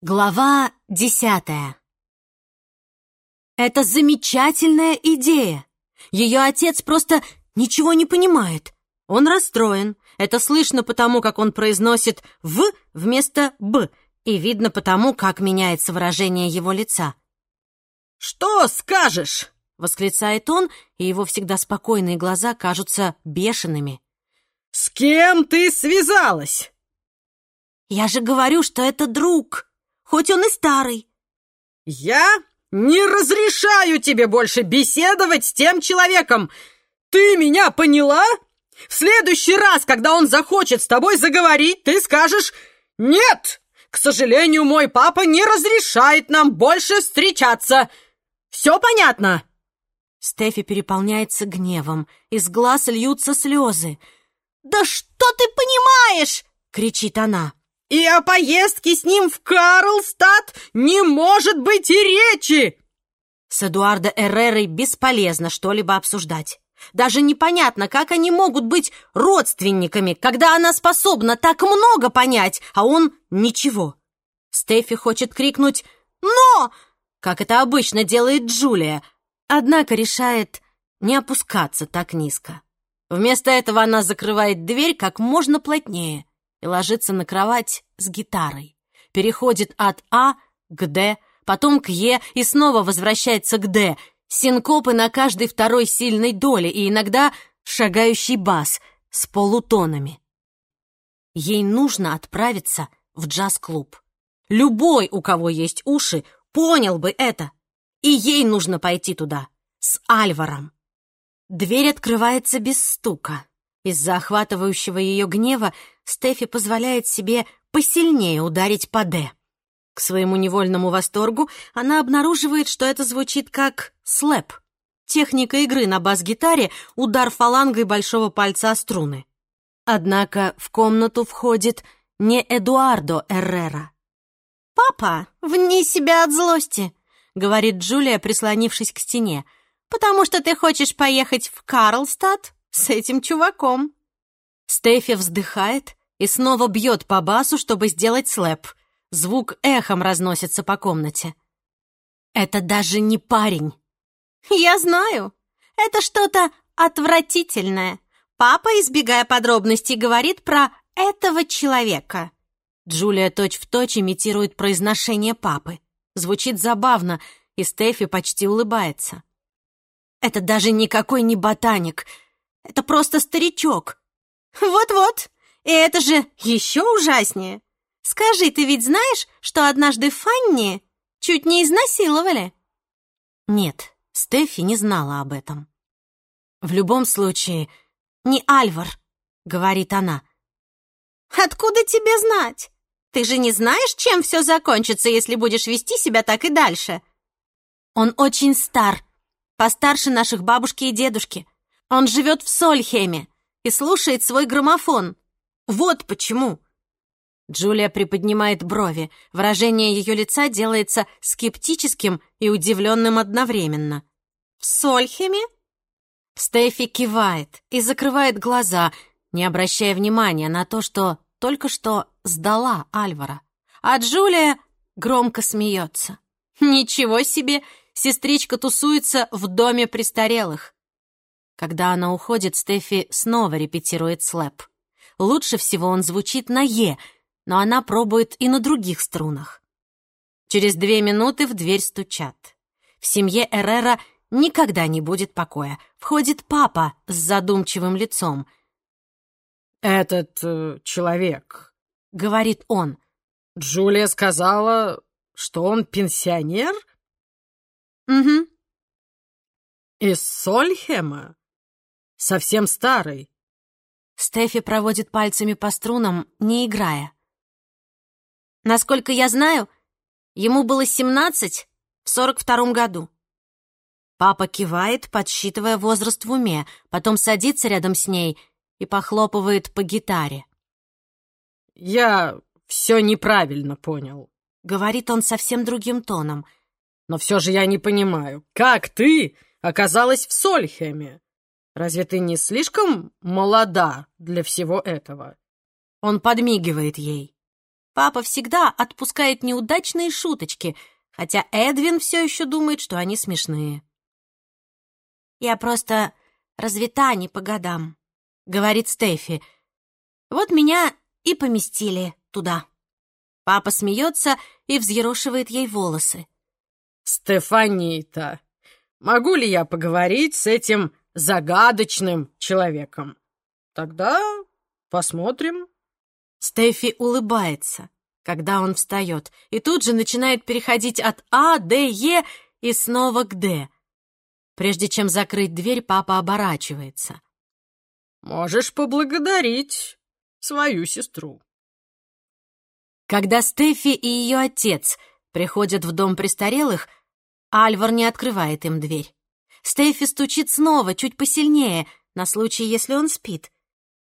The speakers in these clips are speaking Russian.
Глава десятая Это замечательная идея. Ее отец просто ничего не понимает. Он расстроен. Это слышно потому, как он произносит «в» вместо «б», и видно потому, как меняется выражение его лица. «Что скажешь?» — восклицает он, и его всегда спокойные глаза кажутся бешеными. «С кем ты связалась?» «Я же говорю, что это друг!» Хоть он и старый. Я не разрешаю тебе больше беседовать с тем человеком. Ты меня поняла? В следующий раз, когда он захочет с тобой заговорить, ты скажешь «Нет! К сожалению, мой папа не разрешает нам больше встречаться. Все понятно?» Стефи переполняется гневом, из глаз льются слезы. «Да что ты понимаешь?» — кричит она. И о поездке с ним в Карлстад не может быть и речи!» С Эдуардо Эррерой бесполезно что-либо обсуждать. Даже непонятно, как они могут быть родственниками, когда она способна так много понять, а он ничего. Стефи хочет крикнуть «Но!», как это обычно делает Джулия, однако решает не опускаться так низко. Вместо этого она закрывает дверь как можно плотнее и ложится на кровать с гитарой. Переходит от А к Д, потом к Е и снова возвращается к Д. Синкопы на каждой второй сильной доле и иногда шагающий бас с полутонами. Ей нужно отправиться в джаз-клуб. Любой, у кого есть уши, понял бы это. И ей нужно пойти туда, с Альваром. Дверь открывается без стука. Из-за охватывающего ее гнева Стефи позволяет себе посильнее ударить по «Д». К своему невольному восторгу она обнаруживает, что это звучит как слэп. Техника игры на бас-гитаре — удар фалангой большого пальца о струны. Однако в комнату входит не Эдуардо Эррера. «Папа, вне себя от злости», — говорит Джулия, прислонившись к стене, «потому что ты хочешь поехать в Карлстад с этим чуваком». Стефи вздыхает и снова бьет по басу, чтобы сделать слэп. Звук эхом разносится по комнате. «Это даже не парень». «Я знаю. Это что-то отвратительное. Папа, избегая подробностей, говорит про этого человека». Джулия точь-в-точь точь имитирует произношение папы. Звучит забавно, и Стефи почти улыбается. «Это даже никакой не ботаник. Это просто старичок». «Вот-вот. И это же еще ужаснее. Скажи, ты ведь знаешь, что однажды Фанни чуть не изнасиловали?» Нет, Стефи не знала об этом. «В любом случае, не Альвар», — говорит она. «Откуда тебе знать? Ты же не знаешь, чем все закончится, если будешь вести себя так и дальше?» «Он очень стар, постарше наших бабушки и дедушки. Он живет в Сольхеме и слушает свой граммофон. Вот почему!» Джулия приподнимает брови. Выражение ее лица делается скептическим и удивленным одновременно. «В Сольхеме?» Стефи кивает и закрывает глаза, не обращая внимания на то, что только что сдала Альвара. А Джулия громко смеется. «Ничего себе! Сестричка тусуется в доме престарелых!» Когда она уходит, Стефи снова репетирует слэп. Лучше всего он звучит на «е», но она пробует и на других струнах. Через две минуты в дверь стучат. В семье Эррера никогда не будет покоя. Входит папа с задумчивым лицом. «Этот э, человек», — говорит он. «Джулия сказала, что он пенсионер?» «Угу». «Из Сольхема?» Совсем старый. Стефи проводит пальцами по струнам, не играя. Насколько я знаю, ему было семнадцать в сорок втором году. Папа кивает, подсчитывая возраст в уме, потом садится рядом с ней и похлопывает по гитаре. «Я все неправильно понял», — говорит он совсем другим тоном. «Но все же я не понимаю, как ты оказалась в Сольхеме? Разве ты не слишком молода для всего этого?» Он подмигивает ей. Папа всегда отпускает неудачные шуточки, хотя Эдвин все еще думает, что они смешные. «Я просто развита не по годам», — говорит Стефи. «Вот меня и поместили туда». Папа смеется и взъерошивает ей волосы. «Стефанита, могу ли я поговорить с этим загадочным человеком? Тогда посмотрим». Стефи улыбается, когда он встает, и тут же начинает переходить от А, Д, Е и снова к Д. Прежде чем закрыть дверь, папа оборачивается. «Можешь поблагодарить свою сестру». Когда Стефи и ее отец приходят в дом престарелых, Альвар не открывает им дверь. Стефи стучит снова, чуть посильнее, на случай, если он спит.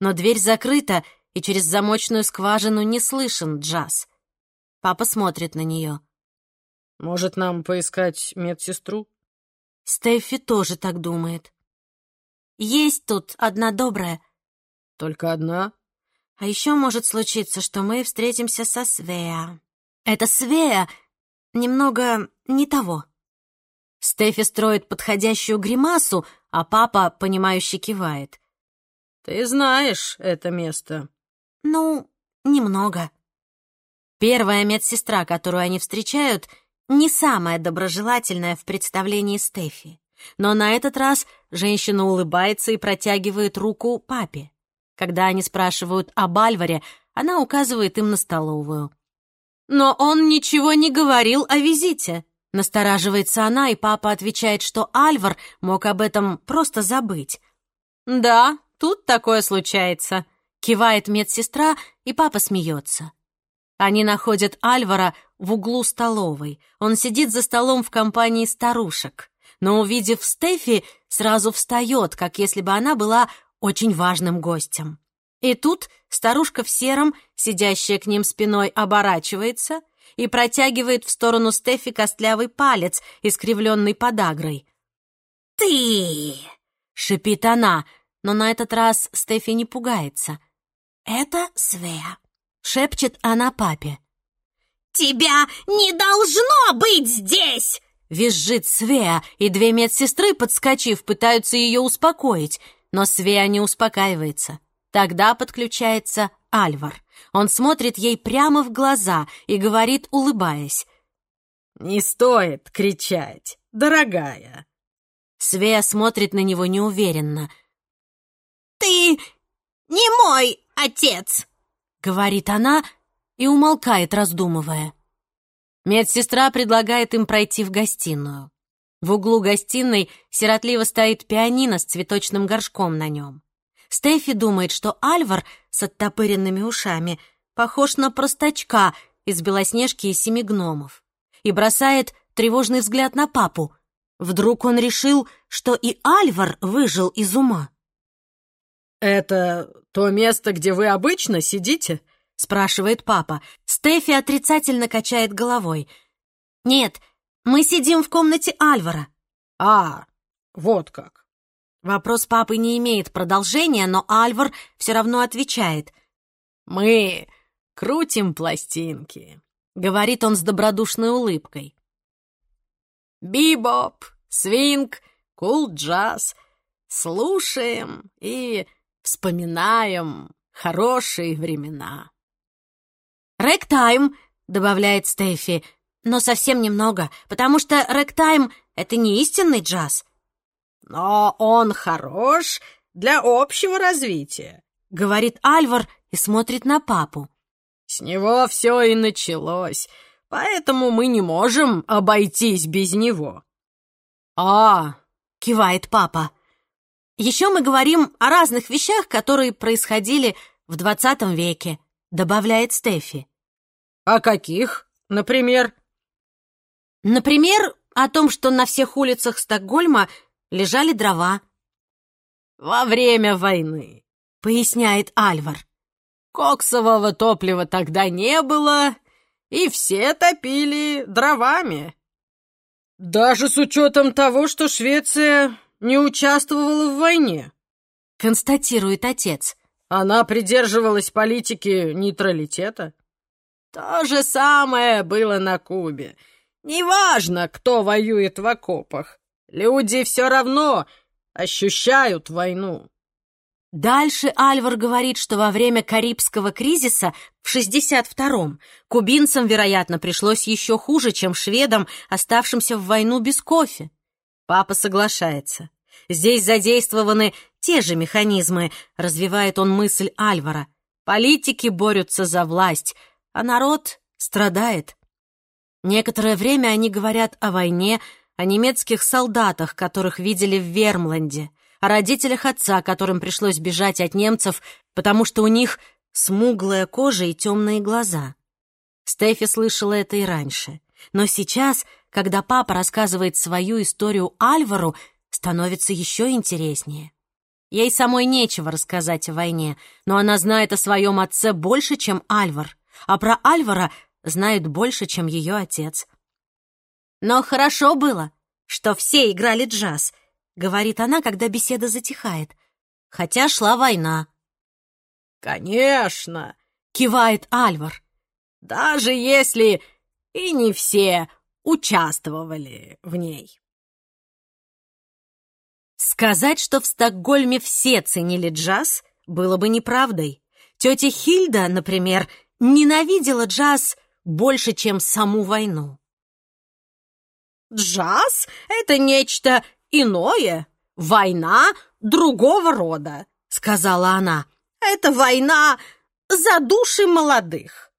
Но дверь закрыта, и через замочную скважину не слышен джаз. Папа смотрит на нее. «Может, нам поискать медсестру?» Стефи тоже так думает. «Есть тут одна добрая». «Только одна?» А еще может случиться, что мы встретимся со Свея. Это Свея немного не того. Стефи строит подходящую гримасу, а папа, понимающе кивает. «Ты знаешь это место?» «Ну, немного». Первая медсестра, которую они встречают, не самая доброжелательная в представлении Стефи. Но на этот раз женщина улыбается и протягивает руку папе. Когда они спрашивают об Альваре, она указывает им на столовую. «Но он ничего не говорил о визите», — настораживается она, и папа отвечает, что Альвар мог об этом просто забыть. «Да, тут такое случается», — кивает медсестра, и папа смеется. Они находят Альвара в углу столовой. Он сидит за столом в компании старушек. Но, увидев Стефи, сразу встает, как если бы она была очень важным гостем. И тут старушка в сером, сидящая к ним спиной, оборачивается и протягивает в сторону Стефи костлявый палец, искривленный подагрой. «Ты!» — шипит она, но на этот раз Стефи не пугается. «Это Свея», — шепчет она папе. «Тебя не должно быть здесь!» Визжит Свея, и две медсестры, подскочив, пытаются ее успокоить — но Свея не успокаивается. Тогда подключается Альвар. Он смотрит ей прямо в глаза и говорит, улыбаясь. «Не стоит кричать, дорогая». Свея смотрит на него неуверенно. «Ты не мой отец!» — говорит она и умолкает, раздумывая. Медсестра предлагает им пройти в гостиную. В углу гостиной сиротливо стоит пианино с цветочным горшком на нем. Стефи думает, что Альвар с оттопыренными ушами похож на простачка из «Белоснежки и семи гномов» и бросает тревожный взгляд на папу. Вдруг он решил, что и Альвар выжил из ума. «Это то место, где вы обычно сидите?» — спрашивает папа. Стефи отрицательно качает головой. «Нет, мы сидим в комнате Альвара». «А, вот как». Вопрос папы не имеет продолжения, но Альвар все равно отвечает. «Мы крутим пластинки», — говорит он с добродушной улыбкой. «Бибоп, свинг, кул-джаз. Слушаем и вспоминаем хорошие времена». «Рэктайм», — добавляет Стефи, — но совсем немного, потому что рэктайм — это не истинный джаз. Но он хорош для общего развития, — говорит Альвар и смотрит на папу. С него все и началось, поэтому мы не можем обойтись без него. «А!» — кивает папа. «Еще мы говорим о разных вещах, которые происходили в двадцатом веке», — добавляет Стефи. «О каких, например?» Например, о том, что на всех улицах Стокгольма лежали дрова. «Во время войны», — поясняет Альвар. «Коксового топлива тогда не было, и все топили дровами». «Даже с учетом того, что Швеция не участвовала в войне», — констатирует отец. «Она придерживалась политики нейтралитета». То же самое было на Кубе. Неважно, кто воюет в окопах. Люди все равно ощущают войну. Дальше Альвар говорит, что во время Карибского кризиса в 62-м кубинцам, вероятно, пришлось еще хуже, чем шведам, оставшимся в войну без кофе. Папа соглашается. Здесь задействованы те же механизмы, развивает он мысль Альвара. Политики борются за власть, а народ страдает. Некоторое время они говорят о войне, о немецких солдатах, которых видели в Вермланде, о родителях отца, которым пришлось бежать от немцев, потому что у них смуглая кожа и темные глаза. Стефи слышала это и раньше. Но сейчас, когда папа рассказывает свою историю Альвару, становится еще интереснее. Ей самой нечего рассказать о войне, но она знает о своем отце больше, чем Альвар, а про Альвара знает больше, чем ее отец. Но хорошо было, что все играли джаз, говорит она, когда беседа затихает, хотя шла война. «Конечно!» — кивает Альвар. «Даже если и не все участвовали в ней». Сказать, что в Стокгольме все ценили джаз, было бы неправдой. Тетя Хильда, например, ненавидела джаз больше, чем саму войну. «Джаз — это нечто иное, война другого рода», — сказала она. «Это война за души молодых».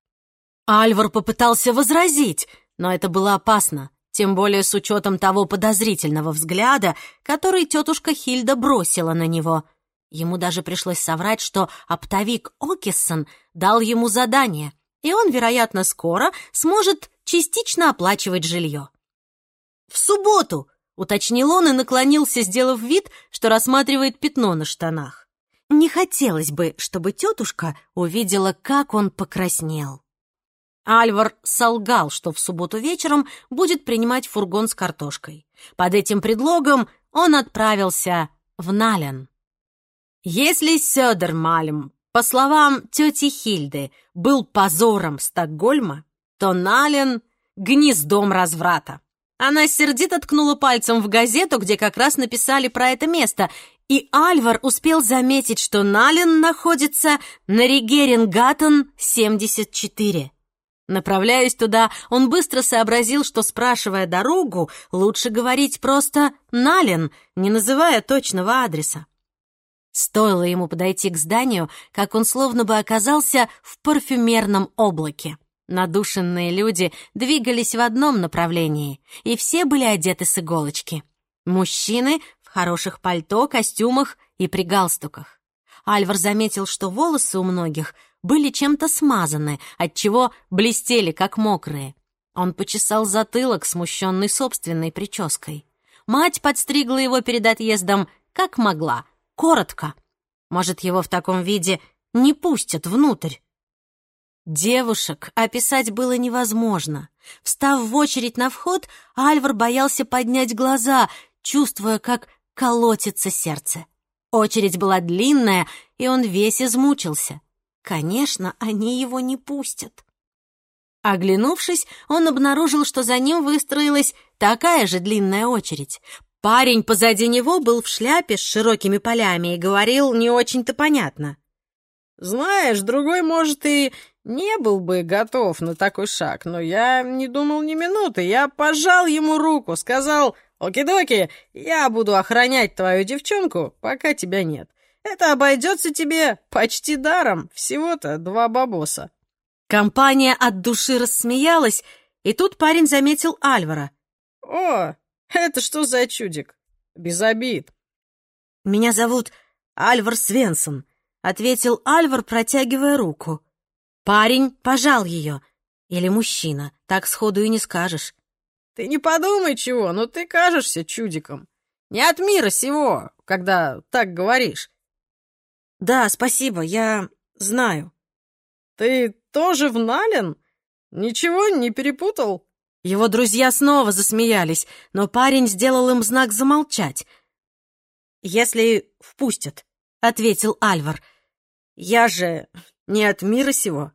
Альвар попытался возразить, но это было опасно тем более с учетом того подозрительного взгляда, который тетушка Хильда бросила на него. Ему даже пришлось соврать, что оптовик Окиссон дал ему задание, и он, вероятно, скоро сможет частично оплачивать жилье. «В субботу!» — уточнил он и наклонился, сделав вид, что рассматривает пятно на штанах. Не хотелось бы, чтобы тетушка увидела, как он покраснел. Альвар солгал, что в субботу вечером будет принимать фургон с картошкой. Под этим предлогом он отправился в Нален. Если Сёдермальм, по словам тети Хильды, был позором Стокгольма, то Нален — гнездом разврата. Она сердито ткнула пальцем в газету, где как раз написали про это место, и Альвар успел заметить, что Нален находится на Ригерингаттен 74. Направляясь туда, он быстро сообразил, что, спрашивая дорогу, лучше говорить просто «Нален», не называя точного адреса. Стоило ему подойти к зданию, как он словно бы оказался в парфюмерном облаке. Надушенные люди двигались в одном направлении, и все были одеты с иголочки. Мужчины в хороших пальто, костюмах и при галстуках. Альвар заметил, что волосы у многих — были чем-то смазаны, отчего блестели, как мокрые. Он почесал затылок, смущенный собственной прической. Мать подстригла его перед отъездом, как могла, коротко. Может, его в таком виде не пустят внутрь. Девушек описать было невозможно. Встав в очередь на вход, Альвар боялся поднять глаза, чувствуя, как колотится сердце. Очередь была длинная, и он весь измучился. Конечно, они его не пустят. Оглянувшись, он обнаружил, что за ним выстроилась такая же длинная очередь. Парень позади него был в шляпе с широкими полями и говорил не очень-то понятно. «Знаешь, другой, может, и не был бы готов на такой шаг, но я не думал ни минуты. Я пожал ему руку, сказал, «Оки-доки, я буду охранять твою девчонку, пока тебя нет. Это обойдется тебе почти даром, всего-то два бабоса». Компания от души рассмеялась, и тут парень заметил Альвара. «О, это что за чудик? Без обид». «Меня зовут Альвар Свенсон», — ответил Альвар, протягивая руку. Парень пожал ее. Или мужчина, так сходу и не скажешь. «Ты не подумай чего, но ты кажешься чудиком. Не от мира сего, когда так говоришь. «Да, спасибо, я знаю». «Ты тоже в Нален? Ничего не перепутал?» Его друзья снова засмеялись, но парень сделал им знак замолчать. «Если впустят», — ответил Альвар. «Я же не от мира сего».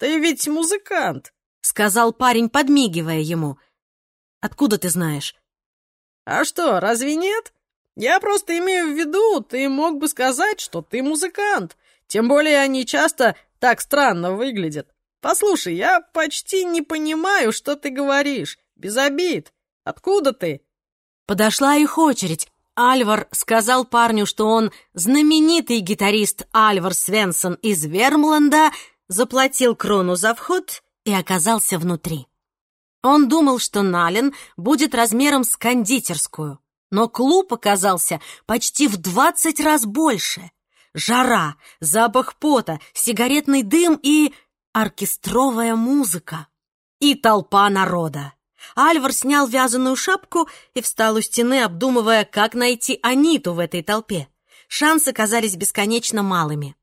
Ты ведь музыкант!» — сказал парень, подмигивая ему. «Откуда ты знаешь?» «А что, разве нет? Я просто имею в виду, ты мог бы сказать, что ты музыкант. Тем более они часто так странно выглядят. Послушай, я почти не понимаю, что ты говоришь. Без обид. Откуда ты?» Подошла их очередь. Альвар сказал парню, что он знаменитый гитарист Альвар Свенсон из Вермланда, заплатил крону за вход и оказался внутри. Он думал, что Нален будет размером с кондитерскую, но клуб оказался почти в двадцать раз больше. Жара, запах пота, сигаретный дым и оркестровая музыка. И толпа народа. Альвар снял вязаную шапку и встал у стены, обдумывая, как найти Аниту в этой толпе. Шансы казались бесконечно малыми.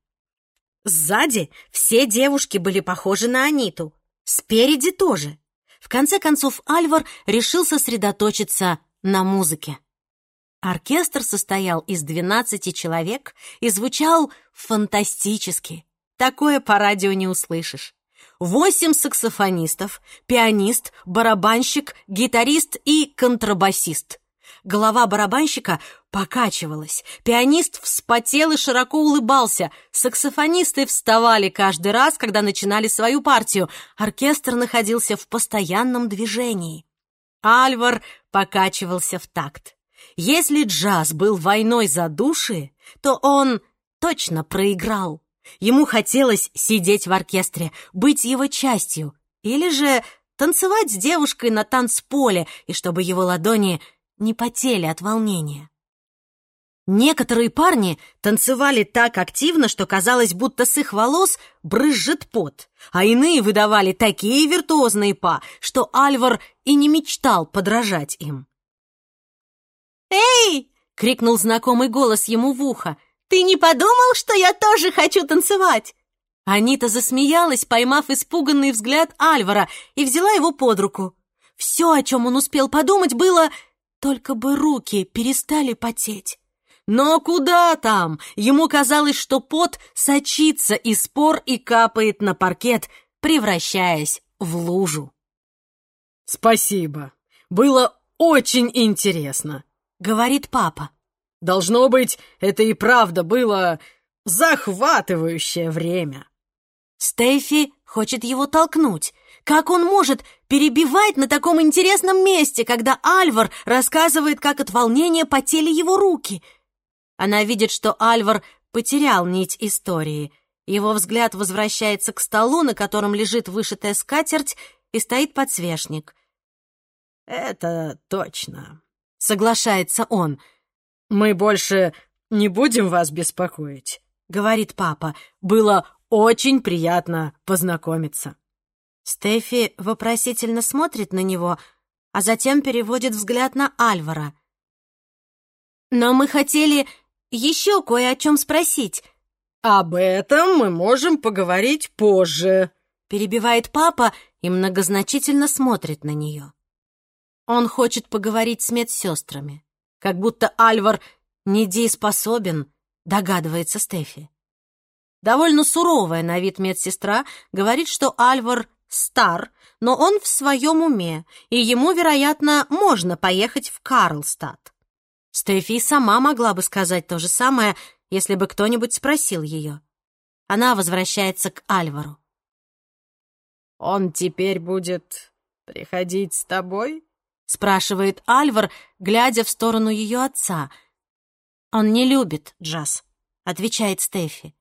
Сзади все девушки были похожи на Аниту, спереди тоже. В конце концов Альвар решил сосредоточиться на музыке. Оркестр состоял из 12 человек и звучал фантастически. Такое по радио не услышишь восемь саксофонистов, пианист, барабанщик, гитарист и контрабасист. Голова барабанщика покачивалась, пианист вспотел и широко улыбался, саксофонисты вставали каждый раз, когда начинали свою партию, оркестр находился в постоянном движении. Альвар покачивался в такт. Если джаз был войной за души, то он точно проиграл. Ему хотелось сидеть в оркестре, быть его частью, или же танцевать с девушкой на танцполе, и чтобы его ладони не потели от волнения. Некоторые парни танцевали так активно, что казалось, будто с их волос брызжет пот, а иные выдавали такие виртуозные па, что Альвар и не мечтал подражать им. «Эй!» — крикнул знакомый голос ему в ухо. Ты не подумал, что я тоже хочу танцевать?» Анита засмеялась, поймав испуганный взгляд Альвара, и взяла его под руку. Все, о чем он успел подумать, было «только бы руки перестали потеть». Но куда там? Ему казалось, что пот сочится из спор и капает на паркет, превращаясь в лужу. «Спасибо. Было очень интересно», — говорит папа. Должно быть, это и правда было захватывающее время. Стефи хочет его толкнуть. Как он может перебивать на таком интересном месте, когда Альвар рассказывает, как от волнения потели его руки? Она видит, что Альвар потерял нить истории. Его взгляд возвращается к столу, на котором лежит вышитая скатерть, и стоит подсвечник. «Это точно», — соглашается он, — «Мы больше не будем вас беспокоить», — говорит папа. «Было очень приятно познакомиться». Стефи вопросительно смотрит на него, а затем переводит взгляд на Альвара. «Но мы хотели еще кое о чем спросить». «Об этом мы можем поговорить позже», — перебивает папа и многозначительно смотрит на нее. Он хочет поговорить с медсестрами как будто Альвар недееспособен, догадывается Стефи. Довольно суровая на вид медсестра говорит, что Альвар стар, но он в своем уме, и ему, вероятно, можно поехать в Карлстад. Стефи сама могла бы сказать то же самое, если бы кто-нибудь спросил ее. Она возвращается к Альвару. «Он теперь будет приходить с тобой?» — спрашивает Альвар, глядя в сторону ее отца. «Он не любит джаз», — отвечает Стефи.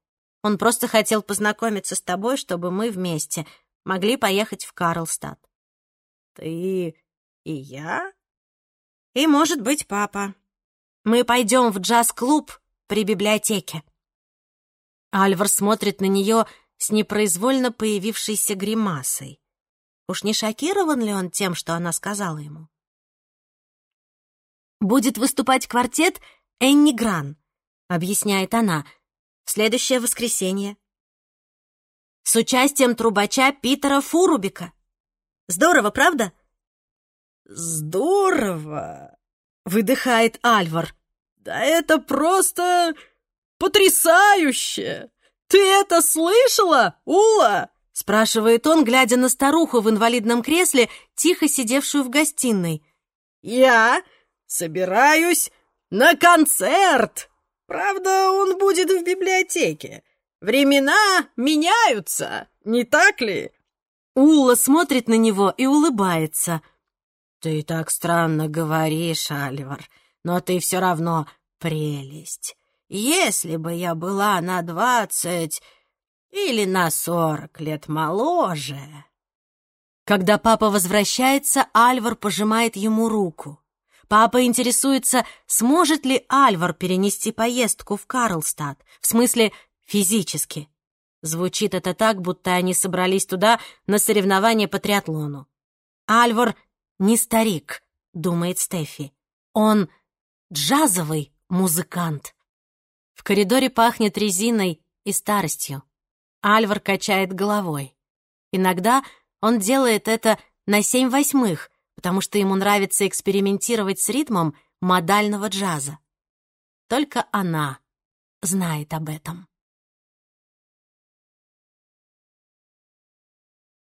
«Он просто хотел познакомиться с тобой, чтобы мы вместе могли поехать в Карлстад». «Ты и я?» «И, может быть, папа. Мы пойдем в джаз-клуб при библиотеке». Альвар смотрит на нее с непроизвольно появившейся гримасой. Уж не шокирован ли он тем, что она сказала ему? Будет выступать квартет Энни Гран», — объясняет она, — «в следующее воскресенье». С участием трубача Питера Фурубика. Здорово, правда? Здорово, выдыхает Альвар. Да это просто потрясающе! Ты это слышала, Ула? спрашивает он, глядя на старуху в инвалидном кресле, тихо сидевшую в гостиной. «Я собираюсь на концерт. Правда, он будет в библиотеке. Времена меняются, не так ли?» Улла смотрит на него и улыбается. «Ты так странно говоришь, Альвар, но ты все равно прелесть. Если бы я была на двадцать или на сорок лет моложе...» Когда папа возвращается, Альвар пожимает ему руку. Папа интересуется, сможет ли Альвар перенести поездку в Карлстад, в смысле физически. Звучит это так, будто они собрались туда на соревнования по триатлону. Альвар не старик, думает Стефи. Он джазовый музыкант. В коридоре пахнет резиной и старостью. Альвар качает головой. Иногда он делает это на семь восьмых, потому что ему нравится экспериментировать с ритмом модального джаза. Только она знает об этом.